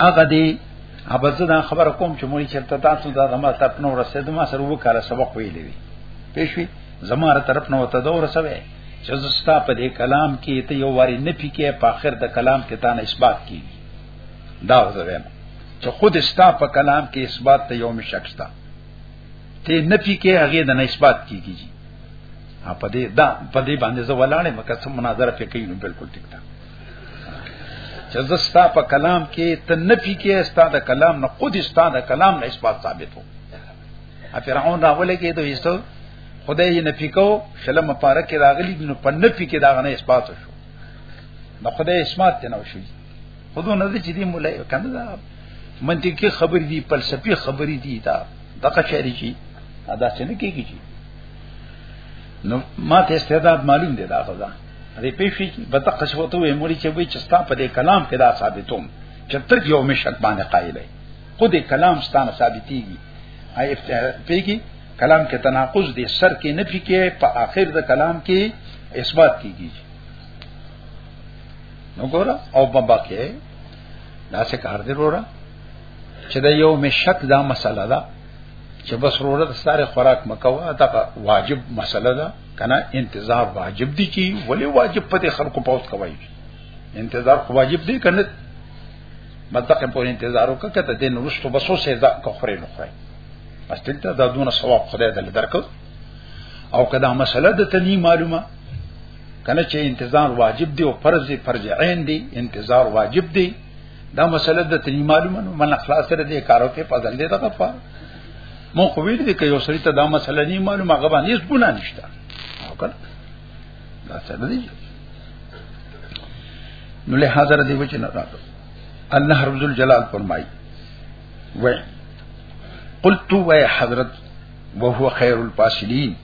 هغه دی ابزه دا خبر کوم چې مونږ چرته تاسو دا زما طرف نو رسید ما سره وکاله سبق ویلې وی پېښوي زما را طرف نو ته دور سوي چې زستا په دې کلام کې ته یو واری نه پکې په اخر د کلام کې تانه اثبات کیږي دا وځم چې خود استا په کلام کې اثبات ته یو مشکستا ته نه پی کې هغه د نه اثبات کیږي په دې دا په دې باندې زه ولاړې مکه سم مناظره پې کوي نو بالکل ټیک ده چې زستا په کلام کې ته نه پی کې استا د کلام نه خود استا د کلام نه اثبات ثابت وو ا فرعون راولې کې دوی استو خدای یې نه پکاو شلم مبارک راغلی نو په نه پی کې دا غنه اثبات شو نو خدای اسمات نه وشي خودو نه چې دې مولا کنه دا منطقي خبر دي فلسفي خبر دي دا دغه شعر شي دا څنګه کېږي چې نو ما ته استعداد معلوم دی دا خدا دې پېښې به دغه څه وته وې موري چې وې چې ستا په دې کلام کې دا ثابتوم چې تر یو مشک باندې قائل دی خو دې کلام ستانه ثابتېږي اي پیږي کلام کې تناقض دې سر کې نه پکې په آخر د کلام کې اثبات کیږي نو ګوره او په باقي دا څه کار دی وروره چې دا یو مې شک دا مسله ده چې بس وروره ساره خوراک مکوه دا واجب مسله ده کنه انتظار واجب دی چې ولی واجب په خلکو پوت کوي انتظار خو واجب دی کنه مطلق په انتظار وکړه کته دین ورستو بسو سزا کو خوري نه خوري بس دلته دا دونه ثواب خدای دل درکو او کدا مسله د تنی معلومه کنه چې انتظار واجب دی او فرض دی فرض عین دی انتظار واجب دی دا مسله د تنی معلومه نو من اخلاص سره دې کارو کې پدل دې دغه په مو خو ویل دي کې یو سړی ته دا مسله نه معلومه هغه باندې هیڅ ګناه نشته او کړه دا څه دی نو له حاضر دی وچ نه راته الله رب ذل جلال فرمای و قلت و حضرت وهو خير الفاصلين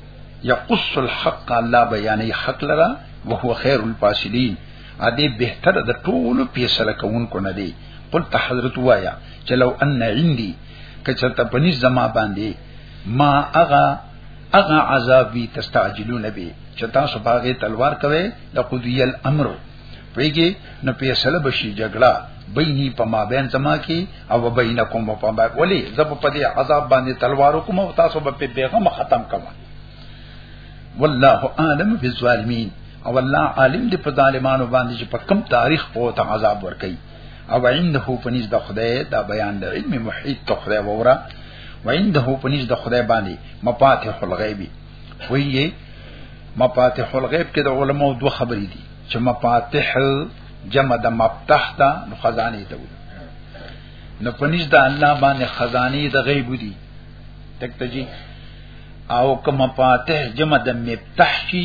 یقص الحق الله بیانې حق لرا وهو خیر الفاصلین ا دې بهتر د ټولو پیسره کوونکو نه دی قلت حضرت وایا چې لو ان عندي کچرته پنځ زما باندې ما اغا اغا عذابی تستعجلون به چې تاسو باغې تلوار کوي لقضی الامر پیږي نو پیسله بشي جګړه بیني په ما بین زما کې او بینکم په پام ولی زب په دې عذاب باندې تلوار کوم او تاسو به په بیغم ختم کوم والله عالم بالظالمین او الله عالم دې په ظالمانو باندې چې په کم تاریخ په ته عذاب ور کوي او عنده پنځ د خدای دا بیان د علم محیط ته خدای وره وعنده پنځ د خدای باندې مفاتيح الغیبی ویې مفاتيح الغیب کې د علماو دوه خبرې دي چې مفاتيح جمع د مفتاح ده نو خزانه ته وایي نو پنځ د الله باندې خزانه د غیب دي تک تجي او کوم مفاتيح جمع د مفتاح شي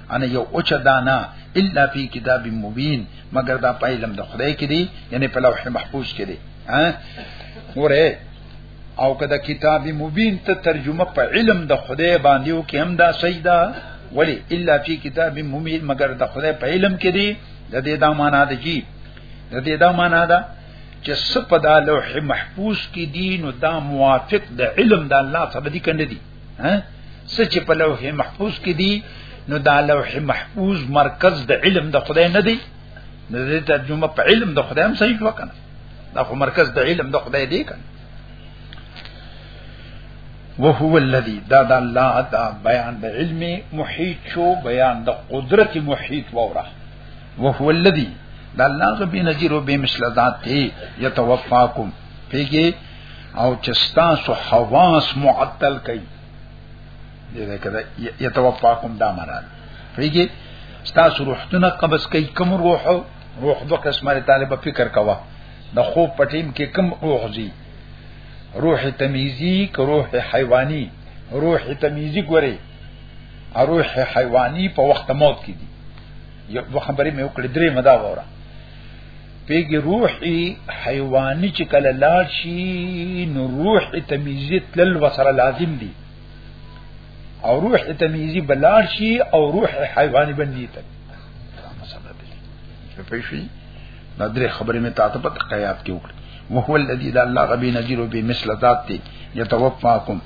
ان یو اوچ دانا الا فی کتاب مبین مگر دا پایلم د خدای کې دی یعنی په لوح محفوظ کې دی ها وره او کدا کتاب مبین ته ترجمه په علم د خدای باندې او کې هم دا سیدا ولی الا فی کتاب مبین مگر د خدای په علم کې دی د دې دا معنا ده کی د دې دا معنا ده چې سپدا لوح محفوظ کې دین او دا موافق د علم د الله سره دي کنه دي ها سچ په لوح محفوظ کې دي نو دا لوح محفوظ مرکز د علم د خدای نه دی نو دې ترجمه په علم د خدای هم صحیح وکنه دا خو مرکز د علم د خدای دی کنه وهو الذي دا دا الله دا بیان د علم محیط شو بیان د قدرت محیط وره وهو الذي دا الله غبي نذير او به مثل ذات یتوفاکم پیږي او چې تاسو حواس معطل کړي دې کده یتوفاکم دا مراد پیږي تاسو روحتونه قبض کړي کوم روح روح دوه قسمه طالب فکر کوا د خوب پټیم کې کوم روح زی روح تمیزی که روح حیوانی روح تمیزی ګوري او روح حیوانی په وخت موت کې دي یو خبرې مې وکړې درې مدا وره پیګي روحي حیواني چې کله لاړ شي نو روح تمیزی تل وسره لازم دي او روح تمیزی بلار شي او روح حیواني بندي ته مسله دي په پیشي دا درې خبرې مې تاسو په قیات کې وکړې وهو الذي لا الله غبي نذير به مثل ذات دي يتوفاكم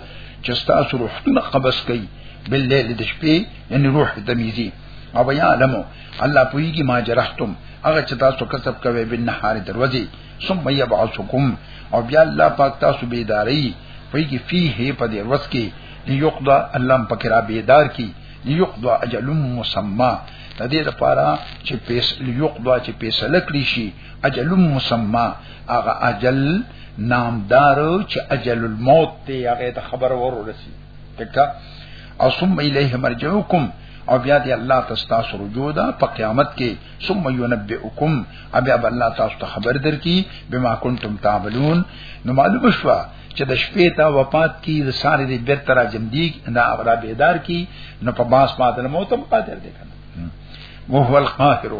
چې تاسو روحونه قبض کړئ بالليل د شپې یعنی روح تمیزی او بیا علمو الله پویږي ما جرحتم هغه چې تاسو کسب کوي بن نهار دروازي ثم يبعثكم او بیا الله پاک تاسو بیداری پویږي فيه په دې ورځ کې ليقضى الله پاک را بیدار کی ليقضى اجل مسمى د دې لپاره چې پیس ليقضى چې فیصله کړی شي اجل مسمى هغه اجل نامدار چې اجل الموت ته هغه ته خبر ورورسي تکا او ثم الیه مرجعکم او بیا دی الله تاسو تاسو رجوع ده په قیامت کې ثم ينبئکم ابي اب الله تاسو ته خبر درکې بما کنتم تعملون نو معلوم شو چې د شپې ته وفات کی د ساري دی بیر تر جم دی نه را بیدار کی نو په باس ماته موتم قادر دی کنه وو هو القاهر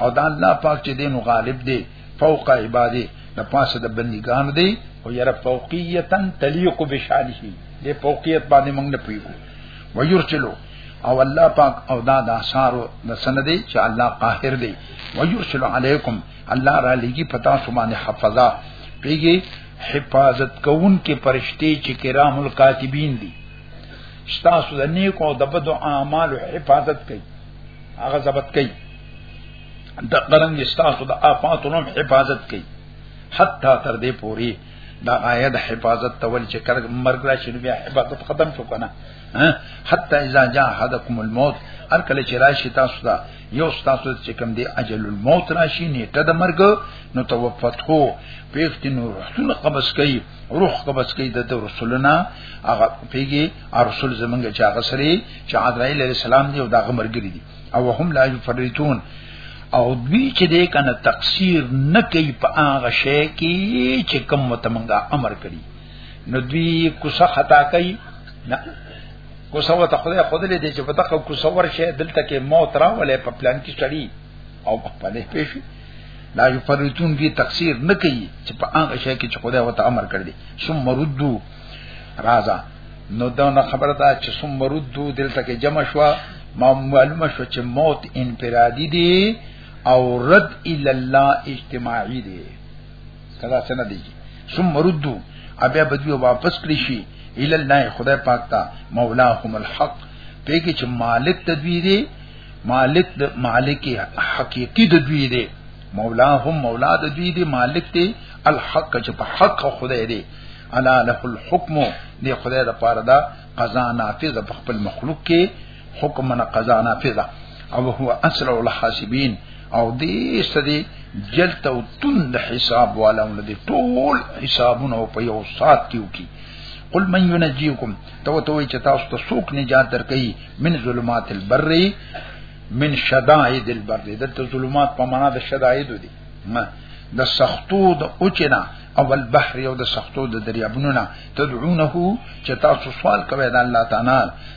او دا الله پاک چې دین غالب دی فوق عباده د پاسه د بندګان دی او یره فوقیتن تلیق بشانه دې فوقیت باندې موږ نه پیو ويرچلو او الله پاک او دا د آثار د سندې چې الله قاهر دی ويرسل علیکم الله را لګي پتا سبحانه حفظا پیږي حفاظت کوون کې پرشتي چې کرام الکاتبین دي ستاسو د نیکو او د بدو اعمالو حفاظت کوي هغه ضبط کوي د قرن ستاسو د آفاتونو حفاظت کوي حتی تر دې پوري دا آیت حفاظت تول چې کله مرګ راشي نو بیا حفاظت ختم شو کنه حتی اذا جاء احدكم الموت هر کله چې راشي تاسو ته یو تاسو چې کوم دی اجل الموت راشي نیټه د مرګ نو توفت هو پیفت نو رسول قبض کوي روح قبض کوي د رسولنا هغه پیږي رسول زمونږ چې هغه سره چې عدرائیل علی السلام دی او دا غمرګری دي او هم لا یفرتون او دوی چې دې کنه تقصیر نه کوي په هغه شی کې چې کوم متمنګه امر کړي نو دوی کوسه خطا کوي نه کو سو ته خدای خود لې دې چې په تخو کو سو ورشه دلته کې موت راولې په پلان کې چړي او په پلان کې شي لا یفرتون فی تقصیر نه کوي چې په هغه شی کې چې خدای وته امر کړی ثم ردو رازا نو دا نه خبره ده چې ثم ردو دلته کې جمع شو ما معلومه شو چې موت انفرادي دی او رد الی الله اجتماعي دی کدا څنګه دی ثم مردو ابیا بدیو واپس کړی شي اله الله خدای پاک تا مولاهم الحق په کې چې مالک تدویر دی مالک د مالک حقيقي د دوی دی مولا هم مولا د دوی دی مالک دی الحق چې په حق خدای دی الا له الحكم دی خدای د پاره دا قضا نافذ په خپل مخلوق کې حکمنا قضا نافذه او هو اسرع الحاسبین او دې سدي جلت او تند حساب والا ولدي ټول حسابونه په یو سات کې وکي قل من ينجيكم تو تو چې تاسو ته سوق نجات درکې من ظلمات البر من شدائد البر دلته ظلمات په معنا د شدائد دي د سختو د اوچنا او البحر او د سختو د دریابونو نه تدعونه چې تاسو سوال کوي د الله تعالی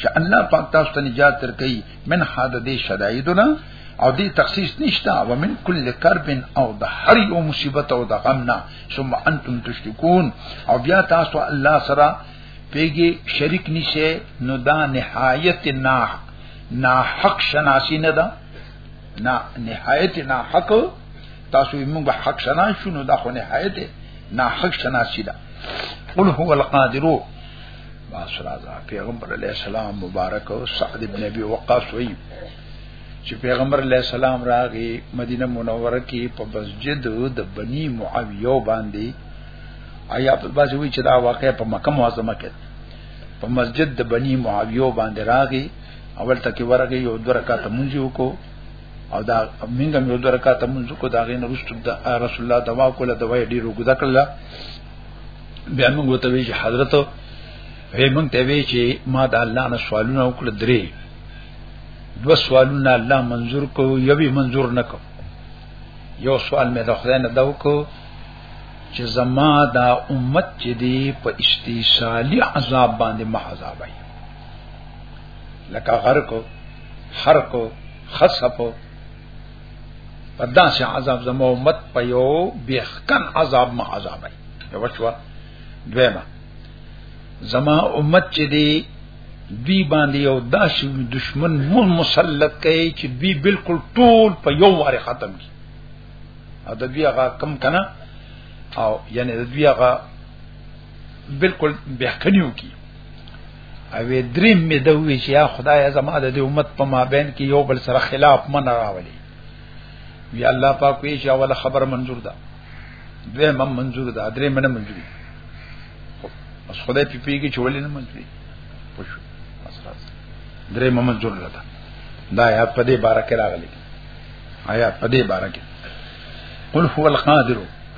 چې الله پاک تاسو ته نجات درکړي من حد دې شدایدونه او دې تخصیص نشته او من کل کرب او د هر یو مصیبت او د غم نه ثم انتم تشركون او بیا تاسو الله سره پیګي شریک نشه نو دا نهایت نه نا حق شناسی نه ده نا نهایت نا حق تاسو موږ حق شناس شنو دا خو نهایت نا حق شناسی ده قل هو القادرو باس راځه پیغمبر علی السلام مبارک او سعد ابن ابي وقاص وی چې پیغمبر علی السلام راغی مدینه منوره کې په مسجد د بنی معاویه باندې آیا په باسي وی چې دا واقع په مکه معظمه کې په مسجد د بنی معاویه باندې راغی اول تکي ورغه یو درکا ته مونږ وکړو او دا منګم یو درکا ته مونږ کو دا غین رسول الله دوا کوله دوا ډیر وګدا کړل بیا موږ وته وی چې حضرت وی موږ ته وی چې ما د الله نه سوالونه وکړه درې دو سوالونه الله منظور کو یوی منظور نکو یو سوال مې د خدای نه داو کو چې زما دا امت چې دی په استیصالی عذاب باندې محذاب وي لکه غرق حرق خصف په داسې عذاب زمو امت په یو بیخکن عذاب ما عذاب دی یو شو دویمه زما امت چې دی دوی باندې یو داسې دشمن مون مسلط کړي چې دوی بالکل ټول په یو واره ختم کی او د دوی هغه کم کنه او یعنی د دوی هغه بالکل بهکنیو کی او درې مې د وی چې یا خدای زما د امت په مابین کې یو بل سره خلاف من راولي وی الله پاک وی چې اول خبر منظور ده دوی مم منظور ده درې منه منظور بس خدای پی پی کې چولې نه منظور پښو درې مم منظور ده دا آیات په دې بارکه راغلي آیات په دې بارکه قل هو القادر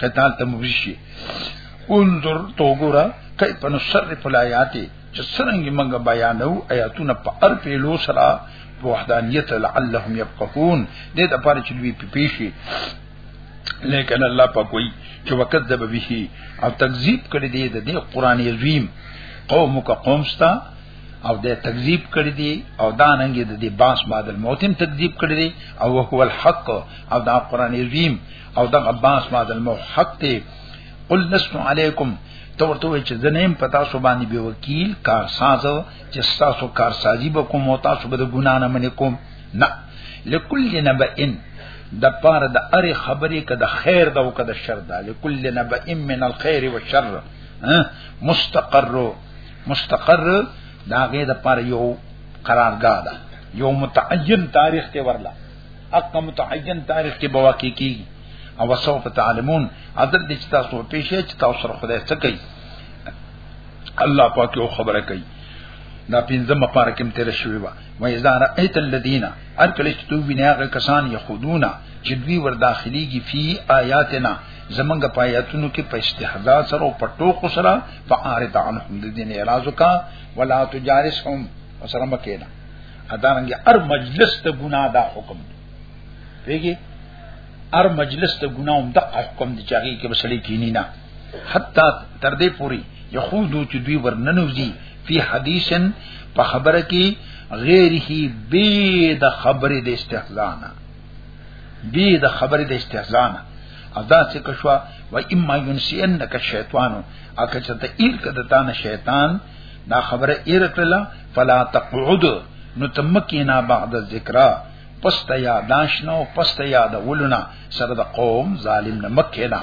قتال ته مبشي انظر تو ګورا کای په نصر په آیات چې څنګه موږ بیانو آیاتونه په ار په لو سره په وحدانیت لعلهم يفقهون دې د پاره چې دوی په پیشي لیکن الله په کوئی چې وکذب به او تکذیب کړی دی د دې قران عظیم قومک قومستا او د تکذیب کړی دی او دا ننګ د دې باس بعد الموتم تکذیب کړی دی او هو الحق او دا قران عظیم او دا عباس ما د المحق ته قل لست علیکم تو ورته چې زنیم پتا سو باندې به وکیل کار ساز چې تاسو کار سازی به کوم او تاسو به د ګنا نه منې کوم نه لکل نبئن د پاره د اره خبرې کده خیر دا او کده شر دا لکل نبئن من الخير والشر مستقر مستقر داغه د پاره یو قرارګاه ده یو متعین تاریخ ته ورلا اقا متعین تاریخ کې بواقع کی او وسوف تعلمون عدد دې تاسو په پیښه چې تاسو سره خدای څه کوي الله پاک یو خبره کوي دا پنځمه پاره کې تیر شوی و و اذا رأيت الذين ارکلت تو بناغه کسان يخودون چې دوی ور داخليږي فی آیاتنا زمنګ پایاتونو کې په استهزاء سره او پټو کو سره فعارض عنهم د دین اعراض کا ولا تجارسهم وسره مکینا ادارنګ هر مجلس ته ګناه دا حکم دی پیږي هر مجلس ته ګناه هم د حکم دی چې هغه کې بسړي کینی نه حتی تر دې پوري یخودو چې دوی ورننوځي په حدیثن په خبره کې غیره به د خبرې د استحزانه به د خبرې د استحزانه ادا څه کښوا و اما ينسينك الشيطان اکه چې ته ایر کده تا نه شیطان دا خبره یې رکړه فلا تقعد نو تمکینا بعد الذکر پست یا داشنو پست یا د ولنا سره د قوم ظالم نه مکینا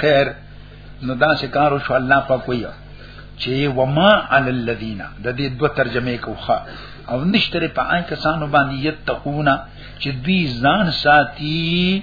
خیر نو دا شکارو شو الله په کویا چې وما علی الذین د دې دوه ترجمه کوخه او نشتره په آن کسانو باندې یتقونا چې دوی ځان ساتي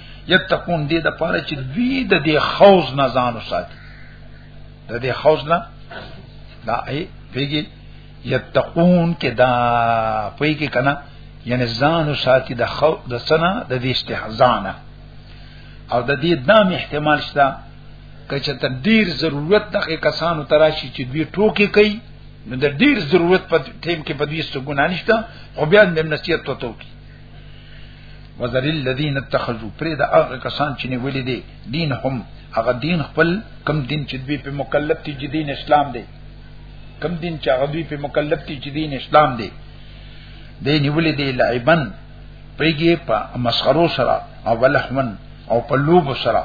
یتقون دې د پاره چې دوی د دې خوز نه ځان وساتي د دې خوز نه دا ای پیګي یتقون کې دا پیګي کنه یعنی ځان وساتي د خو د سنا د دې استحزانه او د دې دام احتمال شته کچه ته ډیر ضرورت دغه کسانو تراشي چې دوی ټوکی کوي نو د ډیر ضرورت په ټیم کې په دې څه ګناه نشته خو بیا د نصیحت ته توکي وذل الذين اتخذوا پرې دا هغه کسان چې نیولې دي دین هم هغه دین خپل کم دین چې دوی په مکلف دي چې دین اسلام دی کم دین چې هغه دوی په مکلف دي چې دین اسلام دی دې نیولې دي لعبن پېږي په مسخرو سره او ولحمن او په لوب سره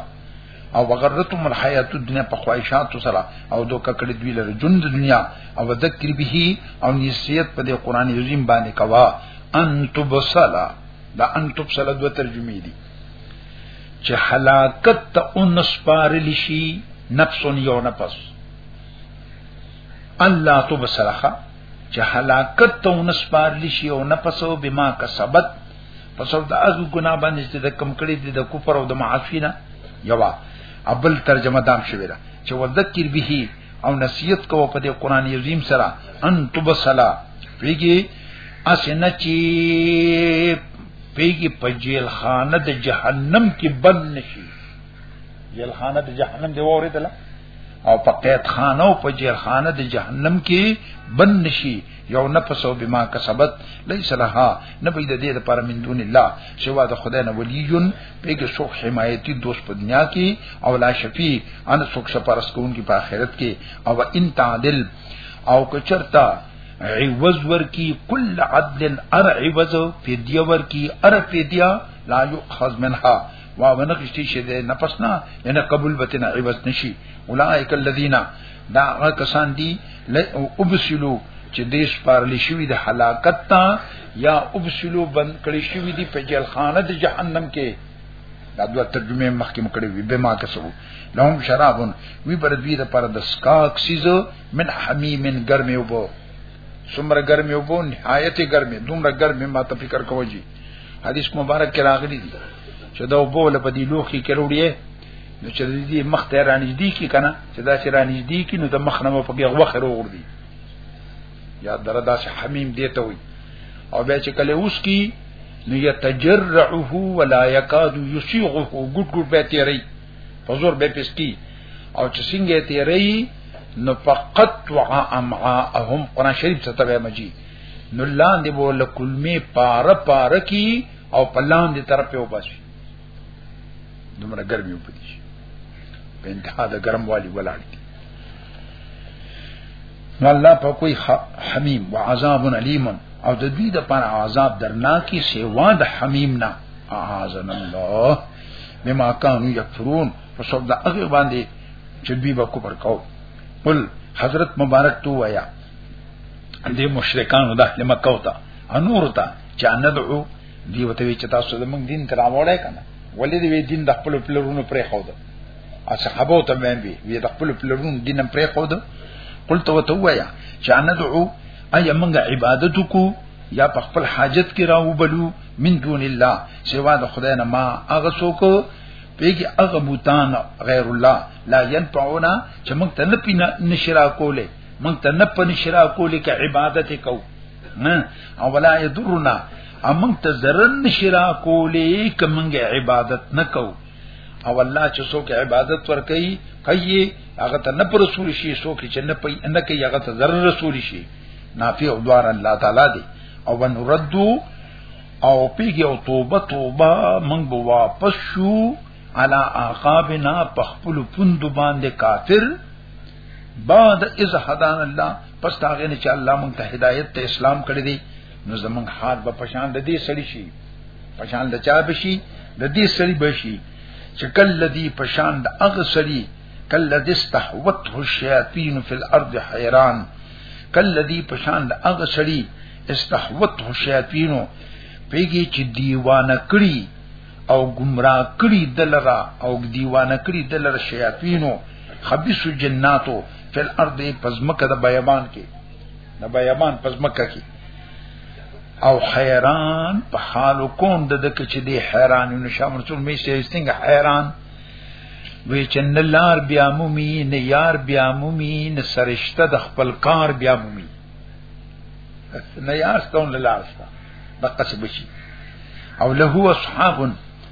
او وغرتم الحیات الدنیا په خواهشاتو سره او دو ککړې دوی لره جون د دنیا او ذکر به او نسیت په دې قران عظیم باندې کوا ان تبصلا دا ان تبصلا دوه ترجمې دي چې حلاکت ته اون سپارل شي نفس یو نفس الله تبصلخه چې حلاکت ته اون سپارل شي او نفس او بما کسبت په سبب د هغه ګناه باندې چې د کم کړي دي د کفر او د معاصی نه یوا ابل ترجمه دام شوی ده چې وذکر به او نصیحت کوو په دې قران عظیم سره ان تبصلا پیږي اسنه چې پیږي په جیل خانه د جهنم کې بند نشي جیل خانه د جهنم دی وریدله او په قید خانه او په جیل خانه د جهنم کې بند نشي یو نفس او بما کسبت ليس لها نبی د دې لپاره من دون الله سوا د خدای نه ولیون پیګه سوک حمایتي دوست په دنیا کې او لا شفیع ان سوک سپارس کوونکی په آخرت کې او ان تعدل او کچرتا عوض ورکی کل عدل ار عوض پیدیا ورکی ار پیدیا لا یؤخذ منها وا ونغشتي شه ده نفس نه نه قبول بتنه عوض نشي اولائک الذین دا هغه کسان دي او ابسلو چې دې سپارل شوی د هلاکت ته یا ابسلو بند کړی شوی دی په جیل خانه د جهنم کې دا دوه ترجمه مخکې مکړې وي به ما کسو لهم شرابون وی پر دوی د پر د سکاک سیزو من حمیمن ګرمه وبو سمره ګرمه وبو نهایت ګرمه دومره ګرمه ما ته فکر کوی حدیث مبارک کې راغلی دی چې دا وبو لپاره دی لوخي کې وروړي نو چې دې مخ ته رانږدې کی کنه چې دا چې رانږدې کی نو د مخ نه په هغه وخت وروړي یا دره داس حمیم دیته وي او بیا چې کله اوس کی نو یتجرعه ولا یکاد یسیغه ګډ ګډ به تیری په زور به پسکی او چې څنګه تیری نو فقط وعا امعاهم قرآن شریف څه ته مجی نو لاندې بوله کلمې پاره پاره کی او پلان دې طرف په وباسي دومره ګرمي په دې شي په انتها د ګرم والی ولاړ دي نو الله په کوئی حمیم و عذاب علیم او د دې د پر عذاب درناکي سیوا د حمیم نه اعاذنا الله بما كانوا يكفرون فسب دا هغه باندې چې دوی به کوپر کاو قل حضرت مبارک تو ویا دې مشرکان د اهل مکه او ته انور ته چې ندعو دی وته وی چې تاسو د موږ دین تر اوړای کنه ولې دی دین د خپل پلرونو پرې خو ده او صحابه ته مې وی وی د خپل پلرونو دین پرې خو ده قلت وته وایا چې انا دعو اي موږ عبادت کو یا په خپل حاجت کې راو بلو من دون الله سوا د خدای نه ما هغه څوک پیګي هغه بوتان غیر الله لا ينفعونا چې موږ ته نه پینه نشرا کوله موږ ته نه پنشرا کوله کې عبادت کو او ولا یضرنا امون ته ضرر نشرا کولی کومګ عبادت نکو او الله چې څوک عبادت ور کوي کوي هغه ته نه پر رسول شي څوک چې نه پي نه کوي هغه ته ضرر رسول شي نافع او دوار الله تعالی دی او ونردو او پیږي او توبه توبه موږ به واپس شو علا عقابنا پخپل پوند باندې کافر بعد از هدان الله پس دا غنه چې الله مونږ ته هدایت ته اسلام کړی دی نو زمونږ حال به پشان د دې سړی شي پشان د چا بشي د دې سړی بشي چې کله دې پشان د هغه سړی کله دې استحوته الشیاطین فی الارض حیران کله دې پشان د هغه سړی استحوته الشیاطین پیږي چې دیوانه کړی او گمراه کړي دلرا او دیوانه کړي دلرا شیاطینو خبيث جناتو فل ارض پزمکه د بیابان کې د بیابان پزمکه کې او حیران په حال کون د دک چې دی حیران نو شامل ټول می سي څنګه حیران وی چن لار بیا مومین یار بیا مومین سرشته د خپل کار بیا مومین نه یاسته نه لاسته دغه څه بچي او له هو اصحاب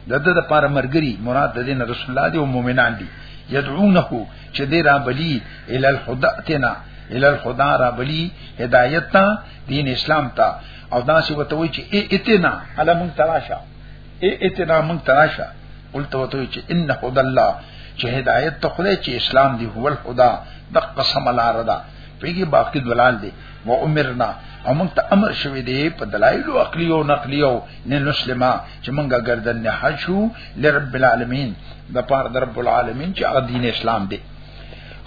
دغه د پاره مرګري مراد د دین رسول الله دی او مؤمنان دي يدعونه چې دې را بلی ال الهداتنا ال الهدا را بلی هدایت ته دین اسلام ته او دا چې وته وی چې اتنا علم تراشه اتنا من تراشه قلت وته وی چې ان هدى الله چې هدایت ته خدای چې اسلام دی هو الهدا د قسم الاردا پیږي باقی دلال دی و عمرنا او موږ ته امر شوی دی په دلایل او عقلی او نقلی او نه نسلمه چې موږ ګردن نه حشو لرب العالمین د پاره د رب العالمین چې هغه دین اسلام دی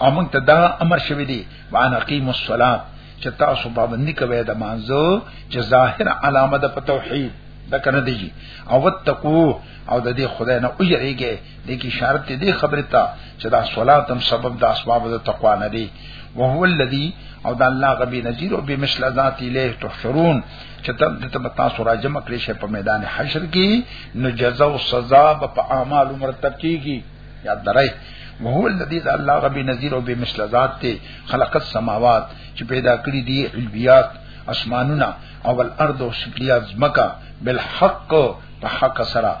او موږ ته دا امر شوی دی وان اقیم الصلاه چې تاسو پابندی کوئ د مانزو چې ظاهر علامه د توحید د کنه دی او وتقو او د دې خدای نه او یریږي د کی شرط دې خبره تا چې دا صلات هم سبب د اسباب د تقوا نه دی او هو الذی او د الله غبی نذیر او بمثل ذات الیه تحشرون چې تم د تم تاسو را جمع کړی شي په میدان حشر کې نو جزاء او سزا په اعمال مرتب کیږي یاد درای وهو الذي ذا الله غبي نذير او بمثل ذات ته خلق السماوات چې پیدا کړی دي علویات اسمانونه او الارض او شکلیات زمکا بالحق په حق سره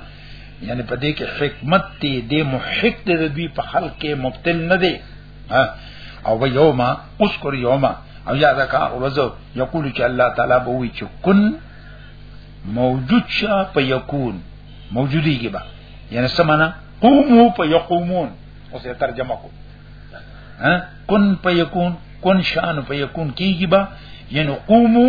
یعنی په دې کې حکمت دی د محق دی د دوی په خلق کې مبتل نه دی او و یوما اذكر یوما او یاد کا ورځ یقول چې الله تعالی به وی چې کن موجود شا په یکون موجودی کې با یعنی سمانا قومو په یقومون اوس یې ترجمه کو ها کن په یکون کن شان په یکون کیږي با یعنی قومو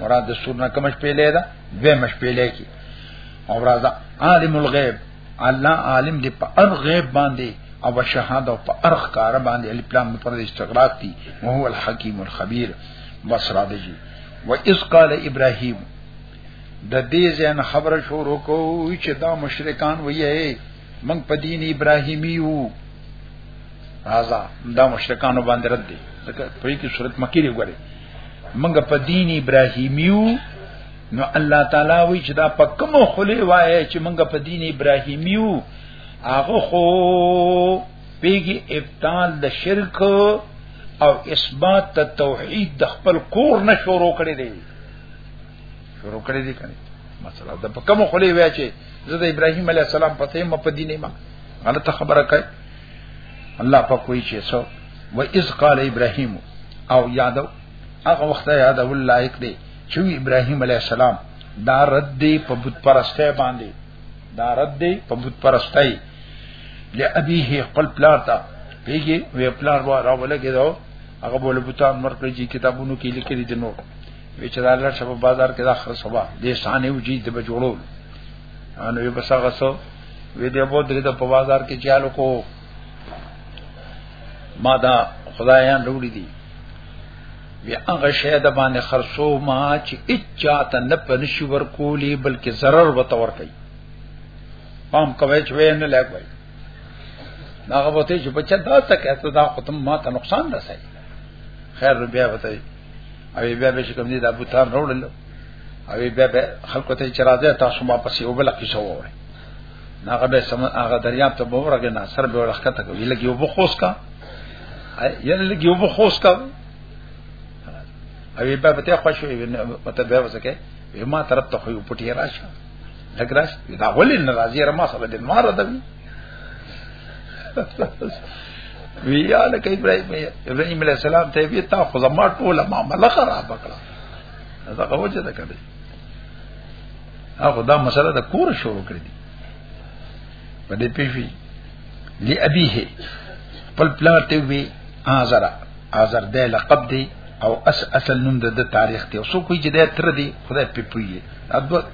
مراد د سور نه کوم شپېلې ده دوه مشپېلې کی او راځه عالم الغیب الله عالم دی په ار غیب باندې او شهادت او په ار کار باندې الف لام پر استغراق دي او هو الحکیم الخبیر بس را دی و اس قال ابراهیم د دې ځین خبره شروع کوو چې دا مشرکان وایي من په دین ابراهیمی یو راځه دا مشرکانو باندې رد دي په یوه صورت مکیری غره منګه په دین ابراهیمیو نو الله تعالی وی چې دا په کوم خلی وایي چې منګه په دین ابراهیمیو هغه خو پیګي ابطال د شرک او اثبات ته توحید د خپل کور نه شروع کړی دی شروع کړی دی کنه مثلا د په کوم خلی وایي چې زه د ابراهیم علی السلام په تیم په دینه ما غلطه خبره کوي الله په کوئی چې سو و اذ قال ابراهيم او یادو هغه وخت یاد الله یک دی چې ابراهيم عليه السلام دا رد دی په بت پرسته باندې دا رد دی په بت پرستای لابيه خپل پلار ته پیږي وی پلار و راوله کېدو هغه بوله بوتان مرکه جی کتابونو کې لیکلي دي نو وی چې دا لړ شپه بازار کې دا خرڅوا دې سانه وجي د بجوړو ان وی بس هغه سو وی دی بو درې د په بازار کې چالو کو ما دا خدایان وروړي دي بیا هغه شی د باندې خرصو ما چې اچا ته نه پنشي ورکولي بلکې zarar وته ور کوي پام کوي چې وین نه لګوي دا غوته چې بچا دا څه کوي دا ختم ما ته نقصان رسي خیر بیا وته او بیا به چې کوم دي د ابو تام راوړل او بیا به خلکو ته چې راځي تاسو ما پسې یو بل قصه وره هغه به سم هغه دریاب ته بورګه نه سر به ورخته ته ویل کې وب خوس کا یل لګي وب خوس کا او بیا به ته خوشو وي مته به وسکه ما طرف ته خو پټي راشه لګراش دا ولې ناراضي را ما سره د مار ده ویا لکه ابراهيم ابراهيم عليه السلام ته وی تا خو زما ټوله معاملې خراب کړه دا کوجه ده کړی هغه دا مسله د کور شروع کړې دي په دې پیفي لی ابيه خپل پلار ته وی ازرا ازر د لقب دی او اس اصل نوم د تاریخ دی او سو کوی چې د تر دی خدای په پوی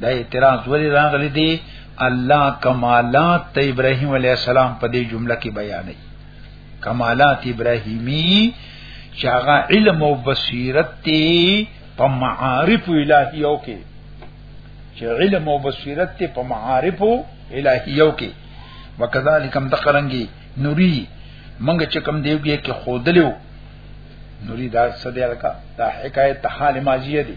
دا اعتراض ولی راغلی دی الله کمالات ته ابراهيم عليه السلام په دې جمله کې بیانې کمالات ابراهيمي چې هغه علم او بصیرت ته په معارف الهیو کې چې علم او بصیرت ته په معارف الهیو کې وکذالک هم تقرنګي نوري منګه چې کم دیو کې کې خودلو نوري دا صدیالکا دا حکایت حال ماضیه دی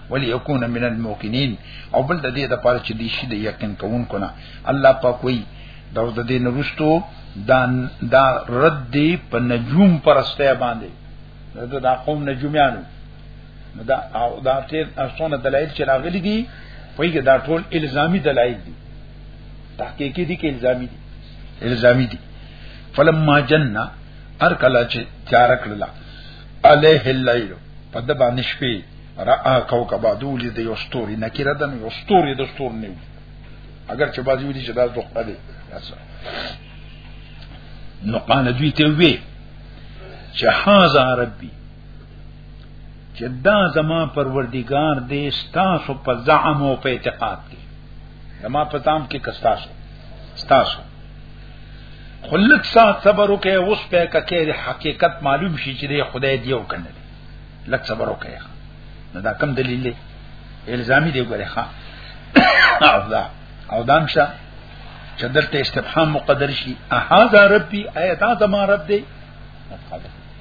وليكون من الموقنين او بل د دې د پاره چې دې شي د یقین کوونکو نه الله پاک وی دا د دې نرستو دا دا رد دی په نجوم پرسته باندې دا د قوم نجوميانو دا او دا تیر اسونه دلایل چې راغلي دي پویګه دا ټول الزامي دلایل دي تحقیقي دي کې الزامي دي الزامي دي فلما جننا ارکلا چې تیار کړلا علیه الليل په د باندې شپې را کوكب دولي د یو ستوري نکره ده یو ستوري د ستور نه اگر چې بازي ودی چې دا دوخه دی نو قال دوی ته وی چې هاذا ربي چې دا زما پروردگار دې ستاسو په زعم او په اعتقاد کې زما په تام کې کستاسو ستاسو خلک سات صبر وکي اوس په ککې د حقیقت معلوم شي چې د خدای دیو کنه لک صبر وکي نو دا کم دلیل دی الزامي دی ګوره ښا او دا او دام شه چې دلته استفهام مقدر شي اها دا ربي ايتا زما رب دی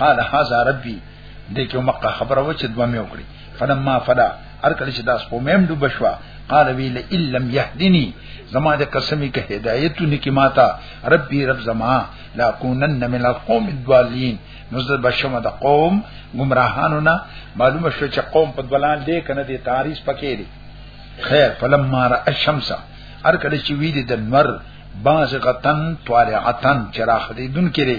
قال هاذا ربي دې کې مکه خبره و چې دوه مې وکړي فلما فلا هر کله چې داس په مېم ډوب شوا قال وی لئن لم يهدني زما د قسمی که هدایت نکي ماتا ربي رب زما لا كونن من القوم الضالين نزل بشم د قوم گمراهانو نه معلومه شو چې قوم په دلان دې کنه دې تاریخ پکې دي خیر فلما را الشمس هر کله چې وی دې د نور بازغتن طالعتن چراغ دې دن کړي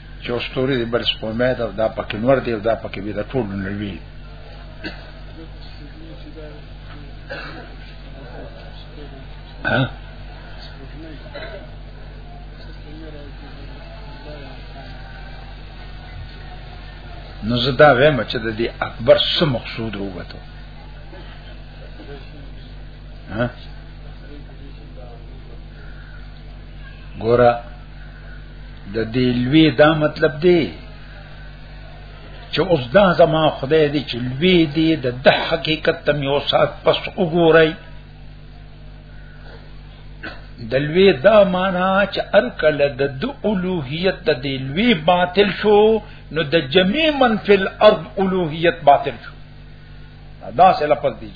چې استوري د بل سپومه دا دا پکې نور دی دا پکې به دا ټول نوي ها نو زه دا وایم چې د دې اکبر څه مقصود وګتو ها ګوره د دې لوی دا مطلب دی چې اوس دا زما خدای دی چې لوی دی د د حقیقت تم یو سات پس وګورئ د لوی دا معنا چې ار کله د د اولوہیت د دې لوی باطل شو نو د جميع من فی الارض اولوہیت باطل شو دا څه لفظ دی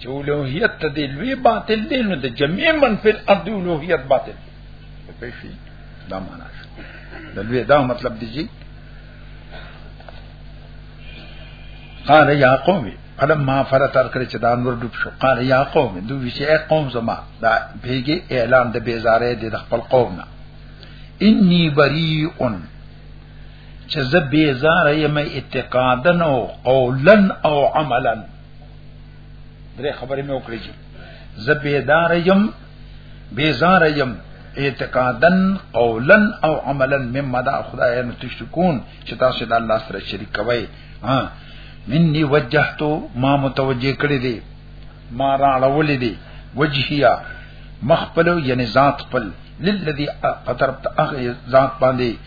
چې اولوهیت ته دی لوی باطل دی نو د جميع من فل ارض اولوهیت باطل دی په شي دا معنا شو د لوی دا مطلب دی چې قال یا قوم فلم ما فر تر کړ چې دا نور ډوب شو قال یا قوم دوی ویشه اے قوم زما دا بیګي اعلان د بیزارې د خپل قوم نه انی بریئن چې زه بیزار یم اعتقادن او قولن او عملن درې خبرې مې وکړې چې زبیدار یم بیزار یم اعتقادن قولا او عملا مما دا خدای نو تشکون چې تاسو د الله سره شریک کوي ها مني وجهتو ما متوجه کړی دی ما را اړولې دی وجهیا مخپلو یعنی ذات خپل للذي فطرت اغه ذات باندې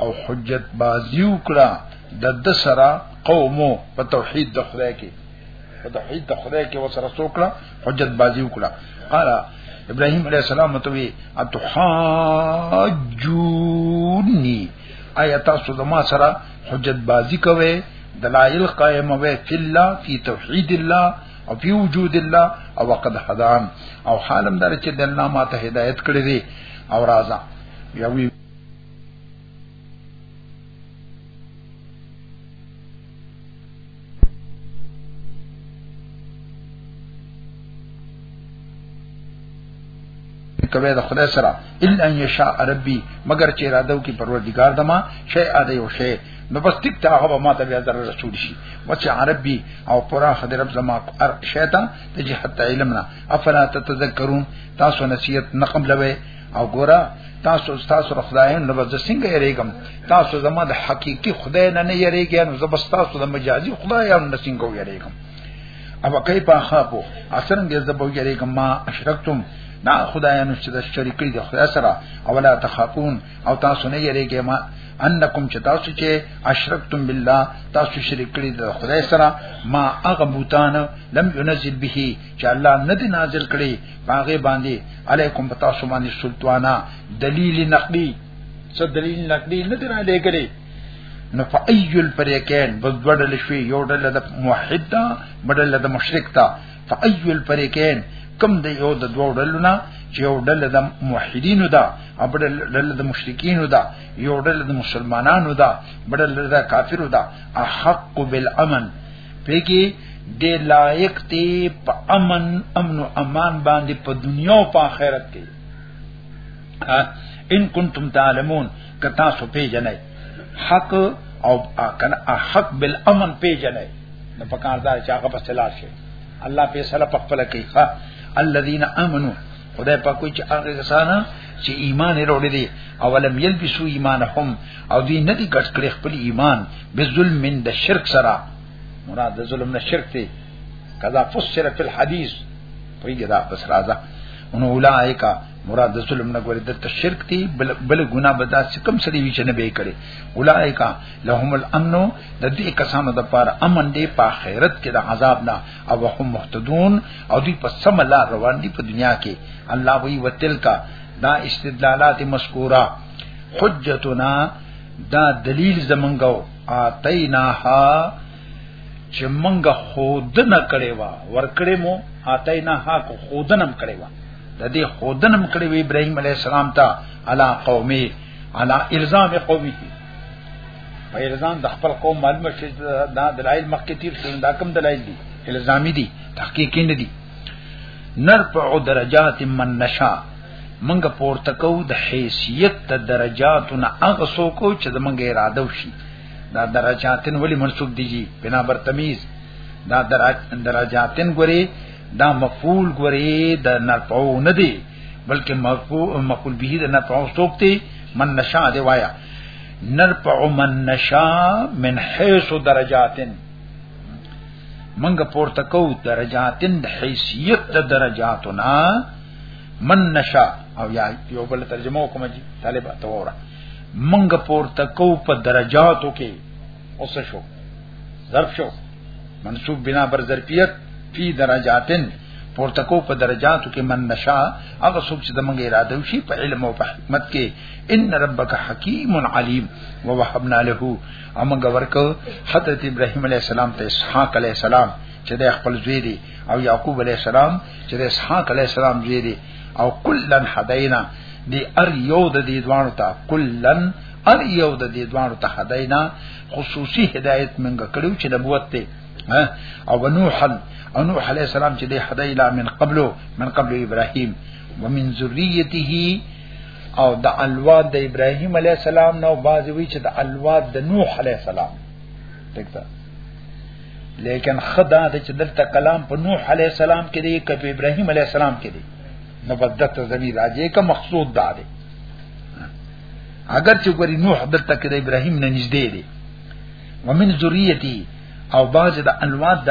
او حجت بازی وکړه د د سره قومو په توحید د خدای کې په توحید د خدای کې وسره څوکړه حجت بازی وکړه قال ابراهيم عليه السلام ته وی اتحاجوني آیا تاسو د ما سره حجت بازی کوي دلائل قائم وي فی الله فی توحید الله او فی وجود الله او وقد حدان او حالم دار چې د الله ماته هدایت کړی دی او راځه یوی کوي د خدای سره الا ان یشاء ربي مگر چې اراده وکي پروردگار دما شی اده یو شی نو بس ټیک ته هغه ما ته بیا ضرر رسول شي وچ عربي او پورا خدای رب زما شیطان ته جهت علمنا افلا تتذکرون تاسو نصیحت نقم لوي او ګوره تاسو تاسو خدایان نو زه څنګه یریګم تاسو زما د حقيقي خدای نه نه یریګی نو زه بس تاسو د مجازي خدایان نه څنګه یریګم او کای په خاپو اسرنګ زه به یریګم ما اشرکتم نا خدایانو چې د شریکې د خدای سره او لا تخافون او تاسو نه یریګی ما انکم چې تاسو چې اشرکتم بالله تاسو شریک کړی د خدای سره ما هغه بوتان لم ينزل به چې الله نه دی نازل کړي هغه باندې علیکم پتا سمانی سلطانا دلیل نقلی څه دلیل نقلی نه دی را لګړي نو فأي الفريقين بغدل شوي یو ډله د موحد دا بدل د مشرک تا فأي الفريقين کم د یو د دوه ډلو نه چې یو ډله د موحدینو دا او بل ډله د مشرکینو دا یو ډله د مسلمانانو دا بل ډله د کافرو دا احق بالامن پیګي د لایق دی په امن امن او امان باندې په دنیا او په آخرت کې ان کنتم تعلمون کتا سو پیجنې حق او کنه حق بالامن پیجنې نو په کار دا چې هغه په سلاح شي الله په سره په خپل کې ښا الذين امنوا خدای په کوئی چې هغه کسان چې ایمان وروړي دي اولم یلبسو ایمانهم او دی نه دی ګټ کړی خپل ایمان به ظلم من د شرک سره مراد د ظلم نه شرک دی کذا فسر فی الحدیث پیګه دا پس راځه ان اولائک مراد د ظلم نه ګوري د شرک دی بل بل ګنا به دا کم سړي وی چې نه به کړي اولائک لهم الامن د دې کسانو د پاره امن دی په آخرت کې د عذاب نه او هم محتدون او دی په سم الله روان دي په دنیا کې الله وی وتلکا دا استدلالات مذکوره حجتنا دا دلیل زمنګو اتیناها چې منګه خودنه کړي وا ورکړې مو اتیناها کو خودنم کړي وا د دې خودنم کړي وی ابراهيم عليه السلام ته علا قومي علا الزام قومي په الزام د خپل قوم معلومه شي دا دلایل مخکې تیر شول دا کوم دلایل دي الزامي دي تحقیقي نه دي نرفع درجات من نشا منګ پورته کو د حیثیت د درجاتونه هغه څوک چې د منګ اراده وشي دا درجاتن ولی منسوب دیږي بنا بر تمیز دا درجاتن ګوري دا مفعول ګوري د نرفعو نه دی بلکې مرفوع مقول به د نرفعو څوک دی من نشا دی وایا نرفع من نشا من حيث درجاتن منګه پورته کو درجاتن د حیثیت د درجاتنا من نشا او یا یو بل ترجمه کوم جی طالب توره منګه پورته کو په درجاتو کې اوس شو ظرف شو منصوب بنا بر ظرفیت فی درجاتن پورته کو په درجاتو کې من نشا هغه څوک چې د منګه اراده وشي په علم او په حکمت کې ان ربک حکیم علیم ووهبنا له امنګ ورکو حضرت ابراهيم عليه السلام ته اسحاق عليه السلام چې د خپل زوی دی او يعقوب عليه السلام چې د اسحاق عليه السلام زوی دی او کلن حدینا دی ار یو د دې دوانو ته کلن ار یو د دې دوانو ته حدینا خصوصي هدایت منګه کړو چې نبوت ته او نوح او نوح عليه السلام چې د حدیلا من قبلو من قبل ابراهيم ومن ذريته او د الواد د ابراهيم عليه السلام نو باز وی چې د الواد د نوح عليه السلام دغه لیکن خدا د چې دلته کلام په نوح عليه السلام کې دی کبه ابراهيم عليه السلام کې دی نو بدت زمي راځي که مقصود دا دی اگر چې ګوري نوح دلته کې د ابراهيم نه نږدې دی ومن ذريتي او باز د الواد د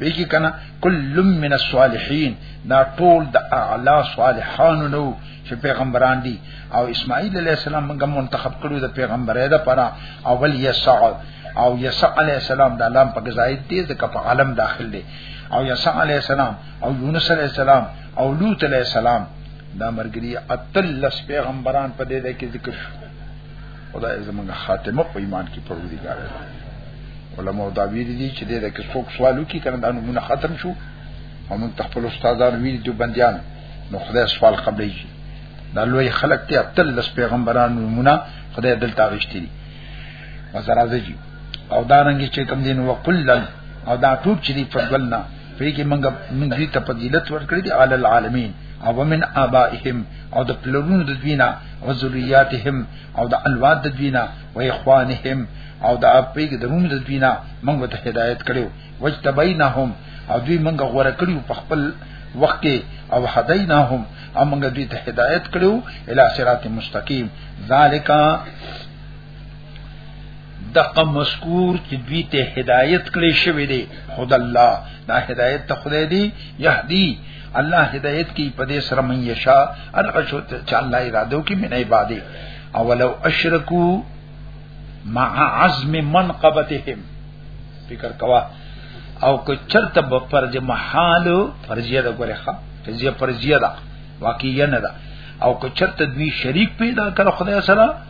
ویګی کنا کل من الصالحین دا ټول د اعلی صالحانو نو چې پیغمبران دي او اسماعیل علی السلام موږ منتخب کړو د پیغمبرې ده پر اول یسع او یسع علی السلام د لام په زائد دي د کپ عالم داخل دي او یسع علی السلام او یونس علی السلام او لوط علی السلام دا مرګري اتلس پیغمبران په دې ده کې ذکر شو خدای زمونږه خاتمه په ایمان کې پروردګار علماء دا ویل دي چې دې کې څوک سوال وکړي کنه دا نمونه ختم شو هم تخپل استادان ویل دي بنديان نو خدای سوال قبلې شي دا لوی خلق ته تل لس پیغمبران نمونه خدای دلته غشتي وزرازه جی او دا رنګي چې کم دین وکلن او دا ټول چې دی فضلنا په کې موږ موږ دې ته فضیلت ورکړي دي علی العالمین او من ابائهم او د پلرونو د دوینا او ذریاتهم او د الواد د دوینا او اخوانهم او د اپیګ درونو د دوینا موږ ته هدایت کړو وجتبینهم او دوی موږ غوړه کړو په خپل وخت کې او هدیناهم او موږ دوی ته هدایت کړو الی صراط مستقیم ذالک دغه مذکور چې دوی ته هدایت کړی شوی دی خود الله دا هدایت ته خدای دی یهدی الله هدایت کی په دې سره من یشا الغشو چې الله اراده کوي من عباده اولو اشرکو مع عزم منقبتهم فکر کوا او که چرته په فرض محال فرضیه ده ګوره ښه فرضیه فرضیه ده واقعي نه ده او که چرته دوی شریک پیدا کړ خدای سره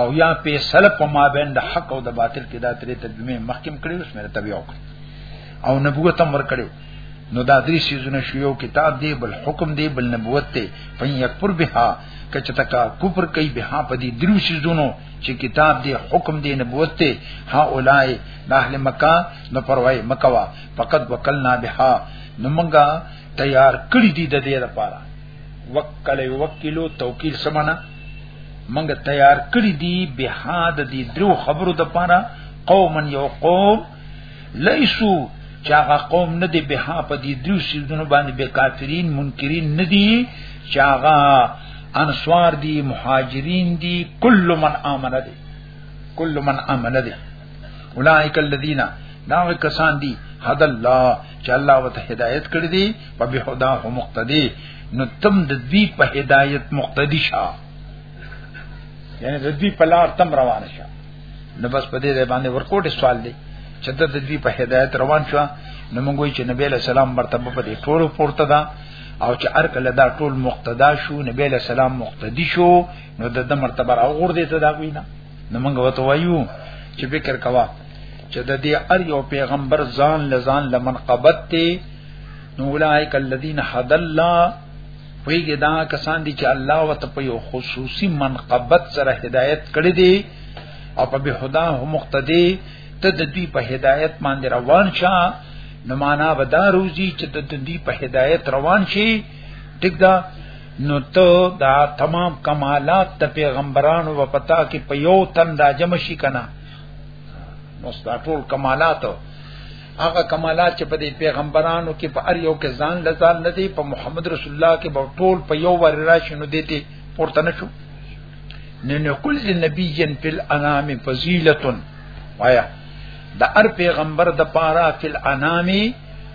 او یا فیصله په ما بین د حق او د باطل کې دا ترې ترجمه محکم کړی اوس مې تبع وکړ او نبوت هم ور کړو نو دا درې سيزونه شو یو کتاب دی بل حکم دی بل نبوت دی فین یکفر بها کچتا کا کفر کوي بها په دې درو سيزونو چې کتاب دی حکم دی نبوت دی ها اولای د اهل مکه نو پروايي مکوا فقط وکلنا بها نو موږ تیار کړی دی د دې لپاره وکل یوکلو توکیل سمانا منګ تیار کړی دی به حد دی درو خبرو د پاره قوما یو قوم لیسو چاغه قوم نه دی به په دی درو سیدونو باندې به کافرین منکرین نه دی چاغه انصار دی مهاجرین دی کل من امنه دی کل من امنه دی اولائک الذین دا کسان دي حد الله چې الله وته هدایت کړی دي په به خدا هو مقتدی نو تم د دې په هدایت مقتدی شه یعنی د دې په لار تم روان شه نو بس په دې باندې ورکوټ سوال دی چې د دې په هدایت روان شو نو موږ وی چې نبی له سلام مرتبه په دې ټولو پورته ده او چې ار کله دا ټول مقتدا شو نبی له سلام مقتدی شو نو د مرتبه راغور دي ته دا وینا نو موږ وته وایو چې فکر کوا چې د دې ار یو پیغمبر ځان لزان لمن قبت ته نو اولایک الذین حد الله ویګه دا کسان دي چې الله وت په یو خصوصي منقبت سره هدایت کړی دي او په به خدا هم مقتدی ته د دوی په هدایت باندې روان شه نو معنا به دا روزي چې ته د دوی په هدایت روان شي ټیک ده نو ته دا تمام کمالات د پیغمبرانو په پتا کې په یو تن دا جمع شي کنه نو ټول کمالات هغه کمالات چې په دې پیغمبرانو کې په ار یو کې ځان لزان نه دي په محمد رسول الله کې به ټول په یو ور راشي نو دیته پورته نشو نن کل نبی جن فل انام فضیلتن وایا د ار پیغمبر د پارا فل انامی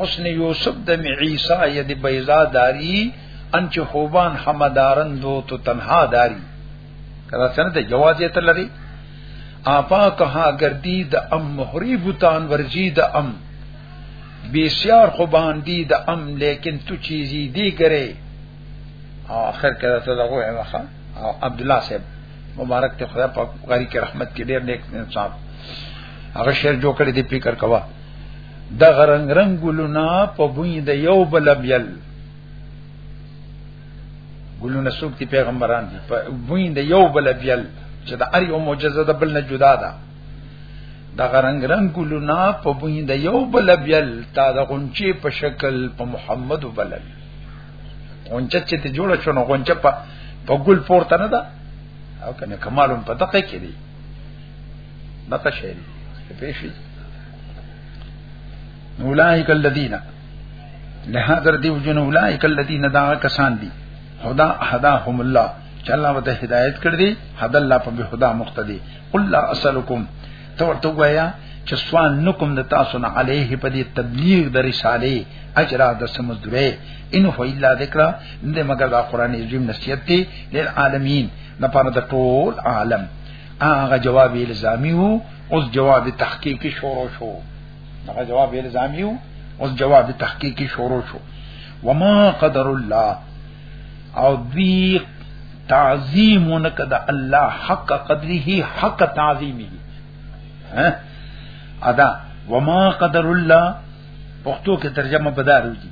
حسن یوسف د عیسی ید بیضا داری ان چې خوبان حمدارن دو تو تنها داری کدا څنګه ته جواز یې تل لري آپا کها گردی د ام مهری بوتان ورزی د ام بیسیار خوبان دی د ام لیکن تو چیزی دی کرے اخر کدا ته دغه واخا عبد الله صاحب مبارک ته خدای پاک غاری کې رحمت کې ډېر نیک انسان هغه شعر جوړ کړی دی فکر کوا د غرنګ رنگ ګلونا په بوی د یو بل بیل ګلونه سوق دي پیغمبران دي په بوی د یو بل بیل چې د ار یو معجزه د بل نه جدا ده د غرنګ رنگ ګلونا په بوی د یو بل بیل تا د غنچې په شکل په محمد وبلل غونچه چې ته جوړه شو نو غونچه په په ګل پورته نه ده او کنه کمالم په دقه کې دی دقه شی دی پېښې اولائک الذین لهذا دی وجن اولائک الذین دا کسان دي خدا هداهم الله چې الله وته هدایت کړ دي هدا الله په هدا مقتدی قل لا اسلکم ته ورته وایا چې سوال نکوم د تاسو نه علیه په دې تبلیغ د رساله اجر د سمزدوی ان هو الا ذکر دې مگر دا قران عظیم نصیحت دی للعالمین لپاره د ټول عالم هغه جواب الزامی وو اوس جواب تحقیقی شروع شو هغه جواب الزامی وو اوس جواب تحقیقی شروع شو وما قدر الله او دوی تعظیم ونکه د الله حق قدره حق تعظیمه ها ادا وما قدر الله پښتو کې ترجمه بدارو دي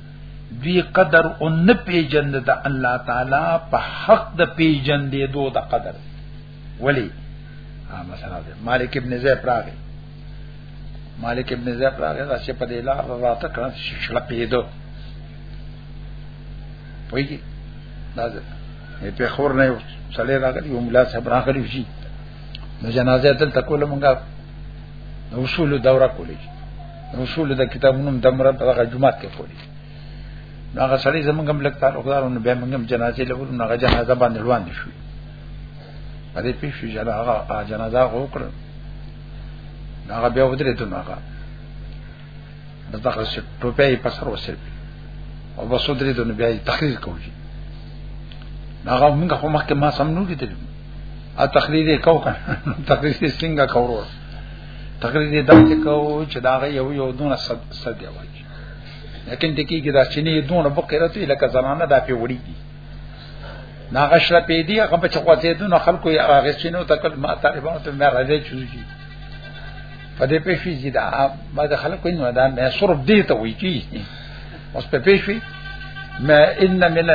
دوی قدر او نه پیجن د الله تعالی په حق د پیجن دی دوه د قدر ولی ها مثلا مالک ابن زید راغی مالک ابن زیاد راغی دا چې په دې لار راته کړم چې شلقېدو پوهیږي دا په خور نه یو سړی راغلی یو ملا صاحب راغلی وشي نو جنازه تل تکول مونږه د اصول دوره کولی د اصول د کتابونو د مره په هغه جمعات کې کولی نو هغه سړی زمونږ هم لګ تعلق دار نو به مونږ هم جنازه لور نو هغه جنازه باندې روان شو پدې پیښې جلا هغه جنازه وکړه هغه بیا ودرې ته هغه دغه څه ټوپه یې پسر وسه او بس ودرې ته بیا تحریر کوي هغه موږ خو مخکې ما سم نو لیدل ا تقریر یې کو کنه تقریر یې څنګه کورو تقریر یې داسې کو چې دا یو یو دونه صد صد یې وایي لیکن دکی کې دا چینه دونه بقیرته لکه زنانه دا په وړي نا غشل پی دی هغه چې قوتې دونه خلکو یې هغه شینو تکل ما طالبانو ته مې راځي چوزي په دې پېښې چې دا ما د خلکو نه دا مې صرف دې ته وی کی اوس په پېښې ما ان من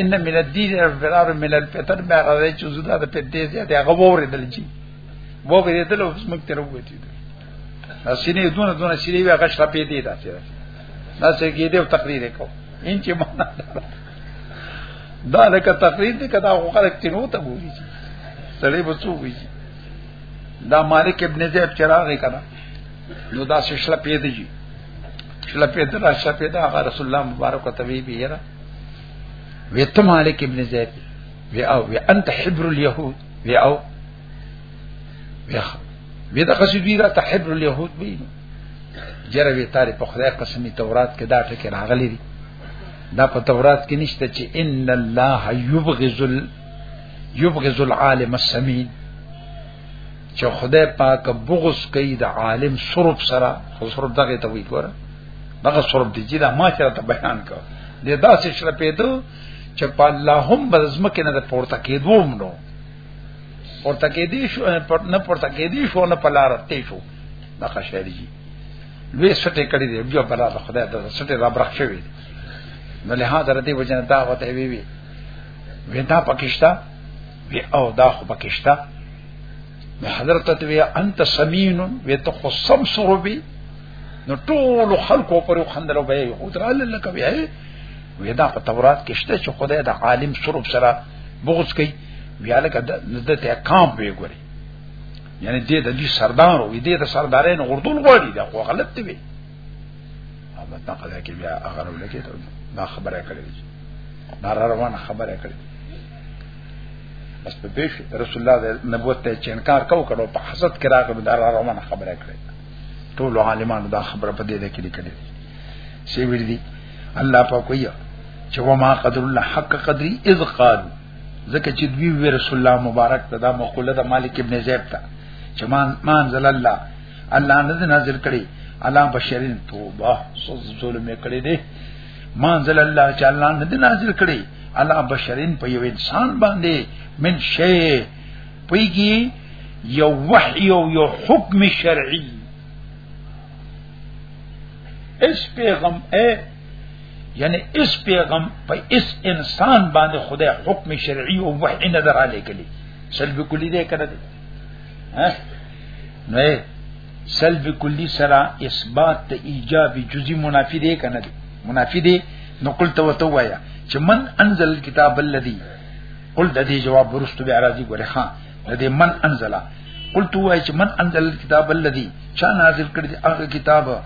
ان من الدين الفرار من الفتن ما راځي چې زړه د پدې زیاته هغه وره دل چی وو به دې له اوس موږ ته وروتي دا سینې دونه دونه سینې هغه شپې دې دا چې دا څه کې دې تقریر وکړ ان چې معنا دا لکه تقریر دی کدا خو خلک تینو ته ګوري سړی به څو وي دا مالک ابن زیب چراغ کړه نو دا ششله پیدا جی شله پیدا را شله پیدا هغه رسول الله مبارک او طبيب یې را ویته مالک ابن زیب وی او وی انت حبر اليهود وی او وی دا قصیدی را ته حبر اليهود وی جره وی تاری په خدای قسمی تورات کې دا ټکی راغلی دی دا په تورات کې نشته چې ان الله یبغض ال یبغض العالم السمین چې خدای پاک بغض کوي د عالم سرب سره خو سرب دغه ته وی ګوره دغه سرب دی چې دا ما سره ته بیان کړ د داسې شر پیدو چې په الله هم بزم کې نه پورته کېدوم نو پورته کېدی شو نه پورته کېدی شو نه پلارته شو دا قشاری جی لوی سټه کړی دی بیا بل الله خدای دا سټه را برخ شوی نو له هغه درته وجنه دا وته وی وی ودا پاکستان وی او دا خو پاکستان نو حضرت ته وی انت سمین وی ته خو سم سروبی نو ټول خلکو پر خندلو به یو درال لکه وی وی دا په تورات کې شته چې خدای د عالم سرب سره بغض کوي بیا لکه د ته کام وی ګوري یعنی دې د دې سردار وي دې د سردارین غردون غوړي دا خو غلط دی وي هغه تا قضا کې بیا هغه ولکې دا خبره کړې دا روانه خبره کړې بس په پیش رسول الله د نبوت ته چې انکار کو کړو په حسد کې راغی دا روانه خبره کړې ټول عالمانو دا خبره په دې ده کې لیکلې سی ویل دي الله په کوی چې وما قدر الله حق قدري اذ قالوا ځکه چې دوی وی رسول الله مبارک ته دا مقوله د مالک ابن زیب ته چې مان مان زل الله الله نه نازل کړي الله بشرین توبه سوز ظلم کړي دي مان زل الله چې الله نه نازل کړي الله بشرین په یو انسان باندې من شی پیږي یو وحی او یو حکم شرعي اس پیغام اے یعنی اس پیغام په اس انسان باندې خدای حکم شرعي او وحي نظر علی کلی سلب کلی دې کړه دې ها نو سلب کلی سره اثبات ته ایجاب جزئی منافی دې کنه دې منافی دې نو قلت وتوایا چې من انزل الكتاب الذي قل د دې جواب ورستو به راځي ګوره ها د دې من انزل قلت وای چې من انزل الكتاب الذي چا نازل کړی هغه کتاب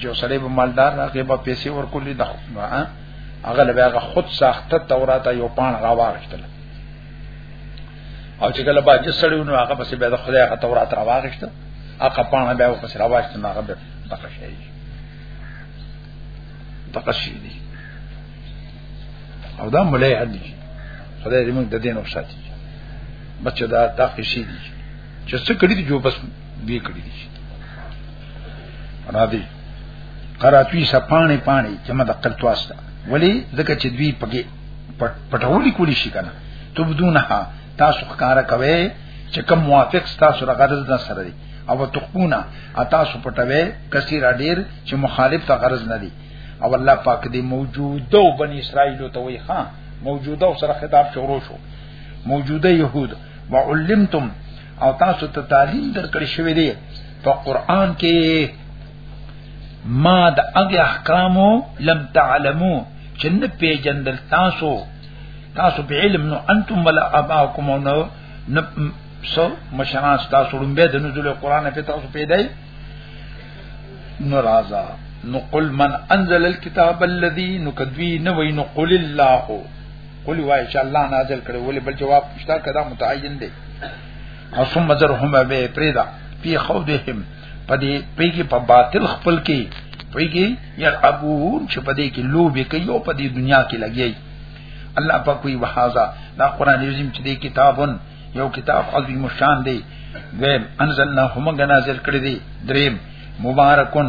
چې سړی به مالدار هغه به پیسې ورکولې دا هغه له هغه خود ساخته تورات یو پان راوغشتل او چې کله با چې سړی نو هغه پسې به د خدای هغه تورات راوغشتل هغه پان به پسې راوغشتل هغه به دغه شی دغه شی دی او دا مولای عدی خدای دې موږ د دین او ساتي بچو دا تاخی شي دي چې څه کړی دي جو بس دې کړی دي راځي قراتوی سپانه پانی چې ما د قرتواسته ولی ځکه چې دوی پکې پټولی کولی شي کنه تبدونها تاسو ښکارا کوي چې کوم موافق تاسو رغرض نه سره دي او تخپونه تاسو پټوي کثیر ډیر چې مخالف ته غرض نه دي او الله پاک دې موجوده بنی اسرائیل ته وي ها موجوده سره خطاب شروع شو موجوده يهود وعلمتم او تاسو ته تعلیم درکړی شوی دی په قران کې ما د هغه احکامو لم تعلمو چې نه پیژندل تاسو تاسو په علم نو انتم ولا اباکم نو نه سو مشران تاسو لومبه د نزول قران په تاسو پیدای نو رازا نو قل من انزل الكتاب الذي نكدوی نو وینو قل الله ولی وای چې الله نازل کړي ولی بل جواب پښتا کړه متعین دی او ثم ذرهم به پریدا پی خودهم پدې پیګي په باطل خپل کې پیګي یلعبون چې پدې کې لوبي کوي او پدې دنیا کې لګي الله په کوئی وهذا دا قران عظیم چې دې کتابون یو کتاب عظیم شان دی ویم انزلنا هم نازل کړی دی دریم مبارکون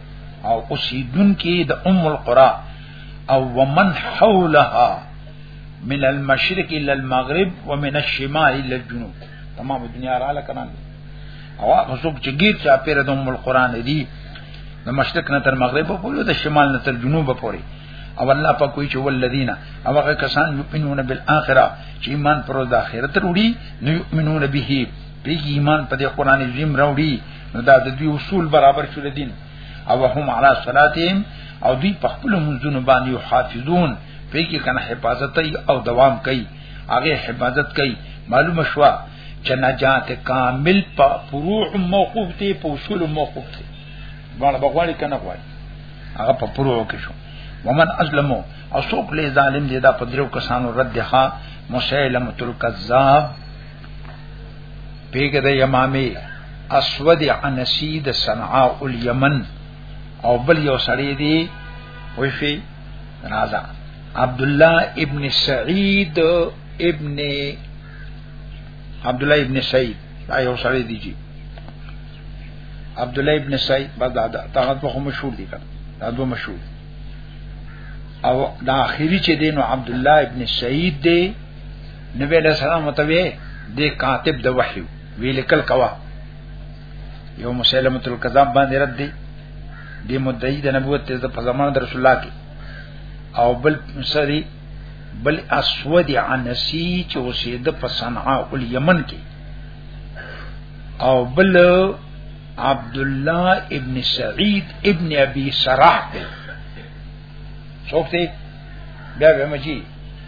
او اوسیدون کې د ام القرى او ومن حولها من المشرق الى المغرب ومن الشمال الى الجنوب تمام دنیا را لکنه او هغه څوک چې غیر چا پیر د ام القرى نه دي د مشرق نه تر مغرب پورې او د شمال نه تر جنوب پورې او الله په کوئی چې ولذین او هغه کسان یؤمنون بالآخرة چې ایمان پر د آخرت وروړي نو یؤمنون به بیګ ایمان په دې قران عظیم راوړي نو دا د دوی اصول برابر شول دین او هم علی صلاتهم او دوی په خپل منځونو باندې حافظون په کې کنه حفاظت او دوام کوي هغه حفاظت کوي معلومه شو چې نجات کامل په فروع موقوف دی په اصول موقوف دی باندې بغواړي کنه غواړي هغه په فروع کې شو ومن ازلمو او څوک له ظالم دی دا په درو کسانو رد ښا مسیلمه تل کذاب پیګه د یمامي اسود عنسی د صنعاء الیمن او بل یو سړی دی ویفي راځه عبد الله ابن سعید ابن عبد الله ابن سعید دا یو سړی دی جی عبد الله ابن سعید بعد دا دا په مشهور دی کړه دا دوه مشهور او دا اخیری چې دی نو عبد الله ابن سعید دی نبی علیہ السلام ته وی د کاتب د وحی وی لیکل کوا یو مسلمت الکذاب باندې رد دی د مدعی د نبوت ته په زمانه د رسول الله کې او بل سری بل اسود عنسی چې اوسید په صنعاء الیمن کې او بل عبد الله ابن سعید ابن ابي سراح ته څوک دی بیا به مجي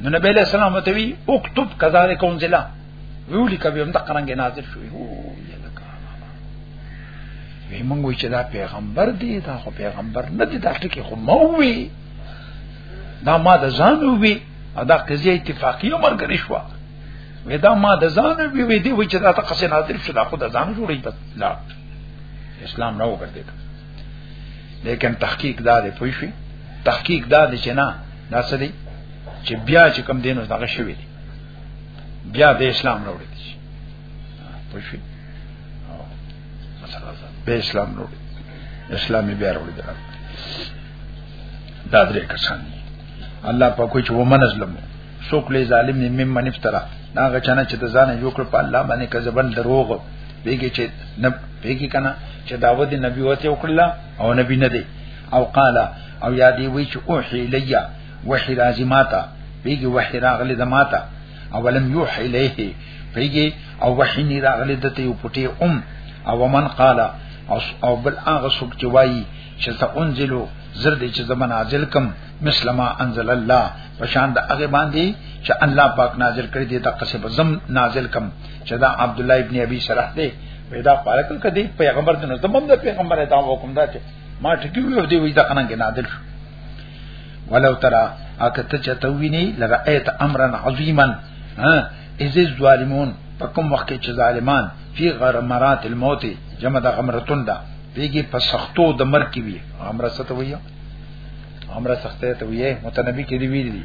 نو نبی علیہ السلام ته وی اكتب كذلك انزل ویولي کبه هم د قرانګ نازل شوی هو یا لکه وی مونږ وی چې دا پیغمبر دی دا خو پیغمبر نه دی دا ټکی خو مو وی دا ما د ځان وی دا قضیه اتفاقی عمر کړی شو وی دا ما د ځان وی وی دی وی چې دا تاسو نازل شو دا خو د ځان جوړی بس لا اسلام نه وګرځیدل لیکن تحقیق دا دی پوه شئ تحقیق دا دی چې نه دا څه دی چې بیا چې کم دینو دغه شوی دی بیا به اسلام راوړي دي پوه شئ به اسلام راوړي اسلامي بیا راوړي دا درې کسان دي الله په کوچ و منظلم سوک له ظالم نه مم منفترا ناغه چانه چې د ځان یو کړ په الله باندې کذبن دروغ بیگی چه نب بیگی کنا چه دعوت نبی وته وکړه او نبی نه دی او قال او یادی وی چه اوحی لیا وحی لازماتا بیگی وحی راغلی دماتا او لم یوحی الیه بیگی او وحی نی راغلی دته یو پټی ام او من قال او او بل هغه څوک چې وایي چې ته انزلو زر دې چې زما نازل کم مسلمه انزل الله په شان د هغه باندې چې الله پاک نازل کړی دی دا قصه بزم نازل کم چې دا عبد الله ابن ابي شرح دی پیدا پاره کړ کدی پیغمبر د نو تمام د پیغمبر ته حکم دا چې ما ټکی ویو دی وې دا کنه کې نادل شو ولو ترى اکته چتوینی لرایت امرا عظیما ها از الظالمون پکم وخت چې ظالمان فی غرمرات الموت جمع د غمرتون دا پیږي په سختو د مرګ کې وی غمره ست ویو غمره سختې ته وی متنبی کې دی ویل دي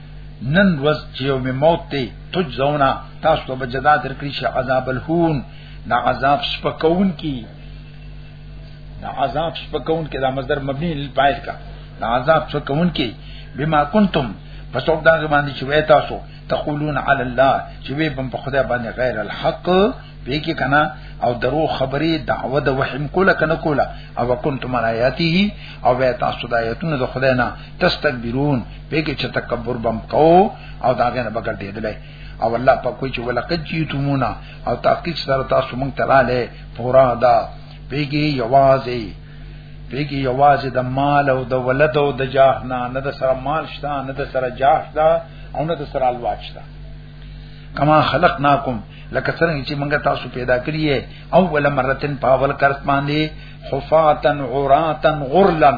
نن ورځ چې یو می موت ته تجزونا تاسو ته بجدا درکړي شي عذاب الهون دا عذاب سپکون کی دا عذاب سپکون کی دا مصدر مبني للفاعل کا دا عذاب سپکون کی بما کنتم پس او دا باندې چې وای تاسو تقولون علی الله چې وی بم په خدای باندې غیر الحق به کې کنا او درو خبرې دعوه د وحیم کوله کنه کوله او کنتم آیاته او وای تاسو د آیاتونو د خدای نه تستكبرون بګی چې تکبر بم کو او دا غنه بغړ دی دلای او الله په کوئی چې ولقد جیتمونا او تحقیق سره تاسو مونږ تراله پورا دا بګی یوازې بګی یوازې د مال او د ولد او د جاه نه نه د سره مال شته نه د سره جاه شته او نه د سره الواج شته کما خلقناکم لکه څنګه چې موږ تاسو پیدا کړی یې اول مرتين پاول کرت باندې حفاتن عوراتن غرلن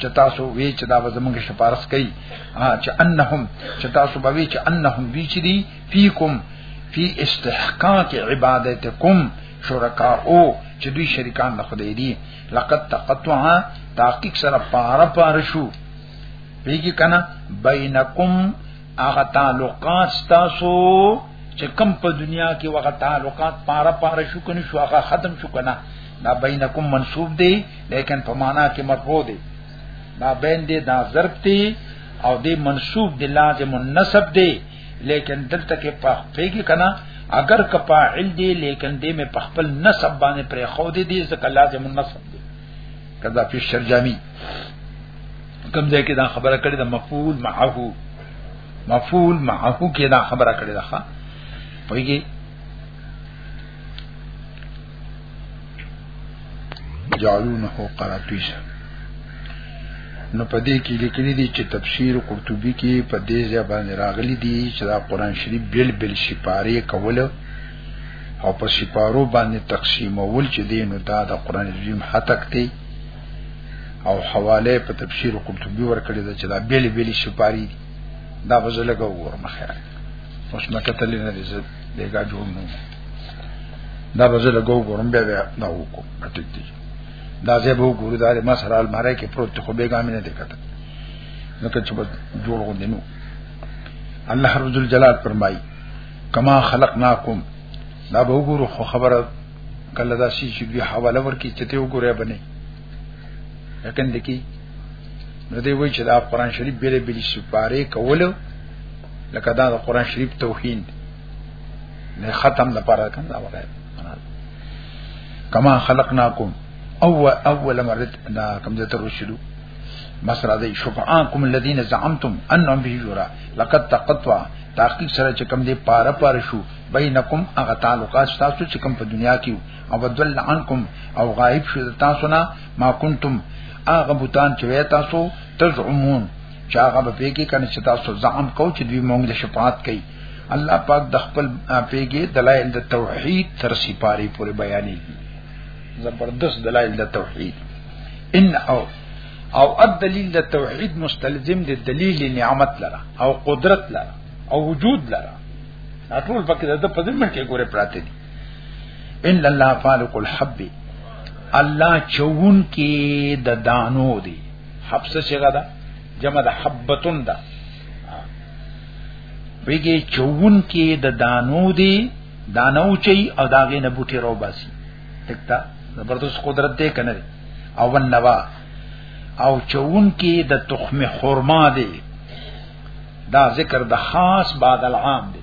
چې تاسو وی چې دا زمونږ شپارس کوي چې انهم چې تاسو به وی چې انهم دوی چې دي فیکم فی استحقاق عبادتکم شرکا او چې دوی شریکان د خدای دي لقد تقطع تحقیق سره پاره پاره شو بیگی کنا بینکم آغا تعلقات ستاسو چې کم په دنیا کې وغه تعلقات پاره پاره شو کنه شو هغه ختم شو کنه دا بینکم منصوب دی لیکن په معنا کې مرفوع دی ما بین دې دا ضرب دی او دې منصوب دی لازم النسب دی لیکن دلته کې په پیګه کنا اگر کپاعل دی لیکن دې مې په خپل نسب باندې پرې خو دې دې ځکه لازم النسب دی کذا فی الشرجامی کم ځای کې دا خبره کړې ده مفعول معه مفعول معه کې دا خبره کړې ده ښا پوهیږي جعلونه قراتیس نو په دې کې لیکلي دي چې تفسیر قرطبي کې په دې ځای باندې راغلي دي چې دا قران شریف بل بل سپاره کوله او په سپارو باندې تقسیمول چې دین نو دا د قران عظیم حتک دی او حواله په تفسیر قرطبي ورکړي دا چې دا بیل بیل سپاری دا غزله ګور مخه اوس مکه تل نه دي دغه جوړ نه دا به زه لګو ګورم بیا بیا دا وکم ټیک دی دا زه به ګورو دا ما سره الماره کې پروت خو به ګامې نه دکته نو که چې جوړ غوندې نو الله رب الجلال فرمای کما خلقناکم دا به وګورو خو خبره کله دا شي چې بیا حواله ورکی چې ته وګوره بنه لکه دکی نو دی وی چې دا قران شریف بیره بیلی سپاره کولو لکه دا د قران شریف توهین نه ختم نه پاره کنه وغه کما خلقناکم اول اول مره دا کوم ځای ته رسیدو مسره دی شفعاکم الذین زعمتم انهم به جرا لقد تقطع تحقیق سره چې کوم دی پاره پاره شو بینکم اغه تعلقات تاسو چې کوم په دنیا کې او بدل عنکم او غائب شو تاسو نه ما کنتم هغه بوتان چې تاسو تزعمون چې هغه به پیګی کنه چې تاسو زعم کو چې دوی مونږ د شفاعت کوي الله پاک د خپل پیګی دلایل د توحید تر سپاری پورې بیانې زبردست دلایل د توحید ان او او الدلیل د توحید مستلزم د دلیل نعمت لره او قدرت لره او وجود لره ټول پکې د پدې مټې ګوره پراته دي الا الله فالق الحب الله چون کې د دانو دی حبس څنګه ده جمع د حبتون ده ویګي چون کې د دانو دی دانو چي او داغه نه بوټي رو باسي دکتا زبردست قدرت دې کنه او نوا او چون کې د تخم خرما دی دا ذکر د خاص بعد العام دی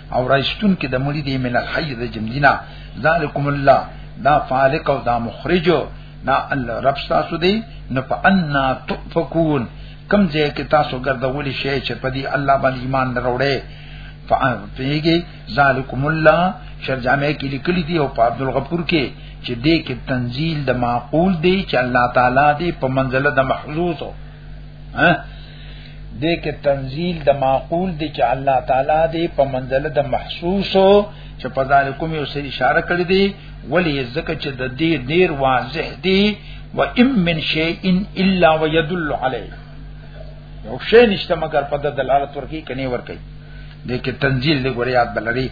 او راستون کې د مړي دی من الحي د جمدینا ذالکم الله دا فالق او دا مخرج دا الله رب تاسو دی نه په ان تفكون کم ځای کې تاسو ګرځول شي چې په دې الله باندې ایمان نه وروړي فهیږي ذالکم الله شرجامه کې لیکلي دی او په عبد الغفور کې چې دې کې تنزيل د معقول دی چې الله تعالی دې په منزله د محذوف ها دې کې تنزيل د معقول دی چې الله تعالی دې په منزله د محسوسو چې په ځان کوم یو سری اشاره کړې دي ولی ځکه چې د دې ډیر واضح دی و ام من شیء الا ويدل علیه یو شی نشته مگر په د دلالت ورکی کني ورکی دې کې تنزيل دې ګوریات بلری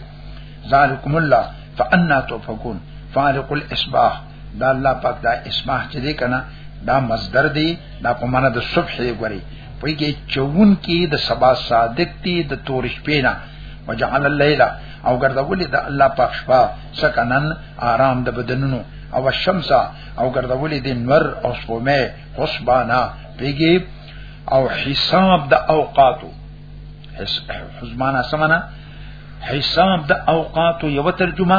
ذالکم الله فانا توفقون فالق الاسباح دا الله پاک دا اسماء چې دی کنه دا مصدر دی دا په معنا د صبح دی ګوري په کې چون کې د سبا صادق دی د تور شپې نه وجعل الليل او ګرځولې د الله پاک شپه سکنن آرام د بدنونو او الشمس او ګرځولې د نور او سپومه حسبانا پیږي او حساب د اوقاتو حسبانا سمنا حساب د اوقاتو یو ترجمه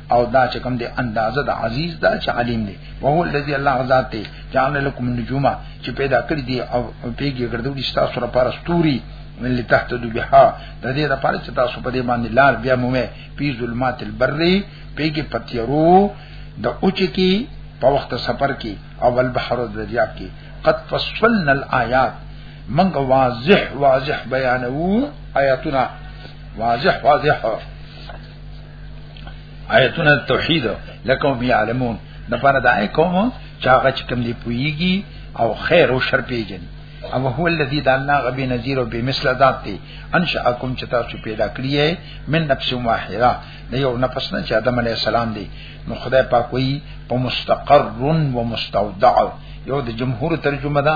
او دا چې کوم دی اندازه د عزیز دا چې علیم دی او هو الذی الله ذات دی جعل لكم النجوم چې پیدا کړی دی او پیګه ګرځول دي تاسو را پر استوري من لتهتدو بها د دې لپاره چې تاسو په دې باندې لار بیا مومه پی ظلمات البری پیګه پتیرو د اوچ کی په وخت سفر کې او البحر دریا کې قد فصلنا الآیات من واضح واضح بیانو آیاتنا واضح واضح آیتونه توحید لکه بیا علمون نه پاره دا کوم چې هغه چې کوم دی پویږي او خیر او شر پیژني او هو الذی دالنا غبی نذیر او بمثل ذات دی انشاءکم چې تاسو پیدا کړی من نفس واحده د یو نفس نه چې آدم علی السلام دی نو خدای پاک وی په مستقر و مستودع یو د جمهور ترجمه ده